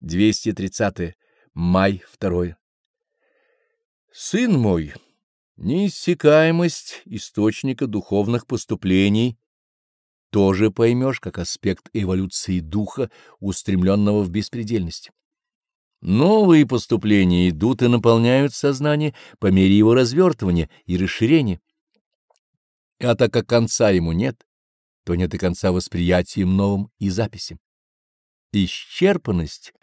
230. Май 2. Сын мой, неиссякаемость источника духовных поступлений тоже поймешь как аспект эволюции духа, устремленного в беспредельность. Новые поступления идут и наполняют сознание по мере его развертывания и расширения. А так как конца ему нет, то нет и конца восприятием новым и записям. Исчерпанность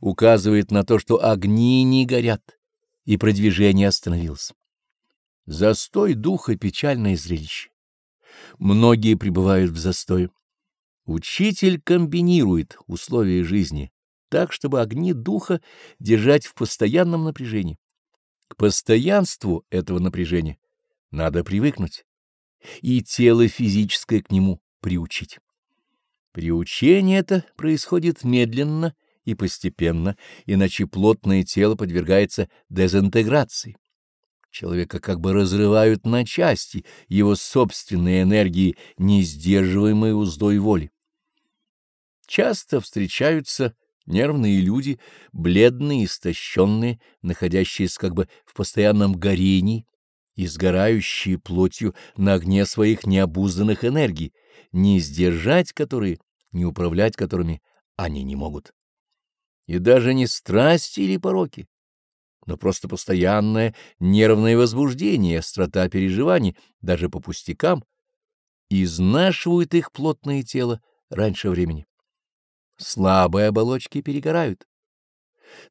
указывает на то, что огни не горят, и продвижение остановилось. Застой духа — печальное зрелище. Многие пребывают в застое. Учитель комбинирует условия жизни так, чтобы огни духа держать в постоянном напряжении. К постоянству этого напряжения надо привыкнуть, и тело физическое к нему приучить. Приучение это происходит медленно и постепенно, иначе плотное тело подвергается дезинтеграции. Человека как бы разрывают на части его собственные энергии, не сдерживаемые уздой воли. Часто встречаются нервные люди, бледные, истощенные, находящиеся как бы в постоянном горении, изгорающие плотью на огне своих необузданных энергий, не сдержать которые, не управлять которыми они не могут. И даже не страсти или пороки, но просто постоянное нервное возбуждение, острота переживаний, даже по пустякам, изнашивают их плотное тело раньше времени. Слабые оболочки перегорают.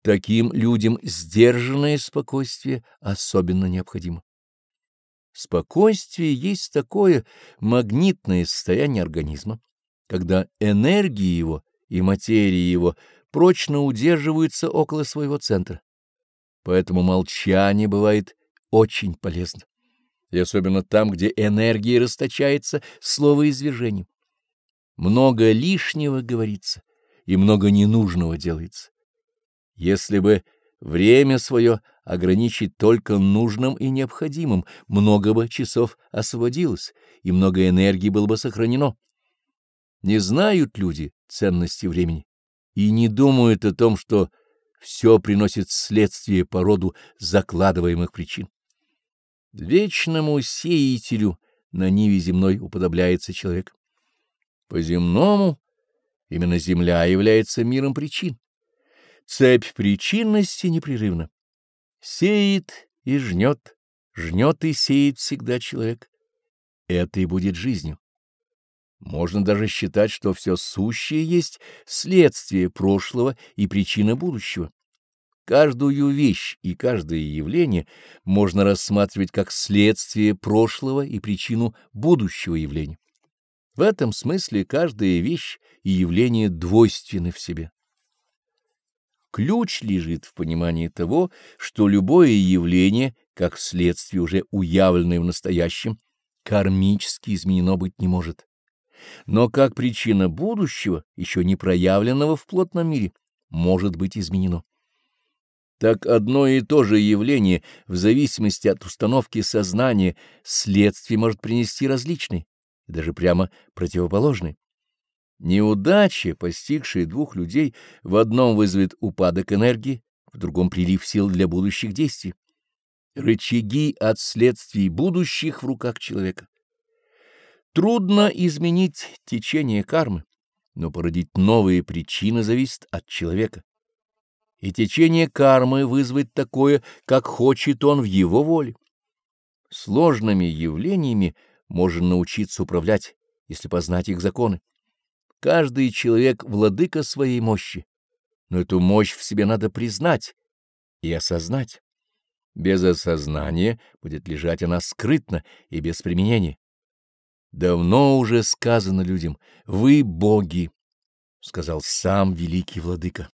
Таким людям сдержанное спокойствие особенно необходимо. Спокойствие есть такое магнитное состояние организма, когда энергии его и материи его прочно удерживаются около своего центра. Поэтому молчание бывает очень полезно, и особенно там, где энергия расточается словоизвержением. Много лишнего говорится, и много ненужного делается. Если бы время свое ограничить только нужным и необходимым, много бы часов освободилось, и много энергии было бы сохранено. Не знают люди ценности времени и не думают о том, что все приносит следствие по роду закладываемых причин. Вечному сеятелю на ниве земной уподобляется человек. По земному именно земля является миром причин. Цепь причинности непрерывна. Сеет и жнет, жнет и сеет всегда человек. Это и будет жизнью. Можно даже считать, что все сущее есть следствие прошлого и причина будущего. Каждую вещь и каждое явление можно рассматривать как следствие прошлого и причину будущего явления. В этом смысле каждая вещь и явление двойственны в себе. Ключ лежит в понимании того, что любое явление, как следствие уже уявленное в настоящем, кармически изменено быть не может. Но как причина будущего, еще не проявленного в плотном мире, может быть изменено. Так одно и то же явление, в зависимости от установки сознания, следствие может принести различные, и даже прямо противоположные. Неудача, постигшая двух людей, в одном вызовет упадок энергии, в другом прилив сил для будущих действий. Рычаги от следствий будущих в руках человека. Трудно изменить течение кармы, но породить новые причины зависит от человека. И течение кармы вызвать такое, как хочет он в его воле. Сложными явлениями можно научиться управлять, если познать их законы. Каждый человек — владыка своей мощи, но эту мощь в себе надо признать и осознать. Без осознания будет лежать она скрытно и без применения. Давно уже сказано людям «Вы боги», — сказал сам великий владыка.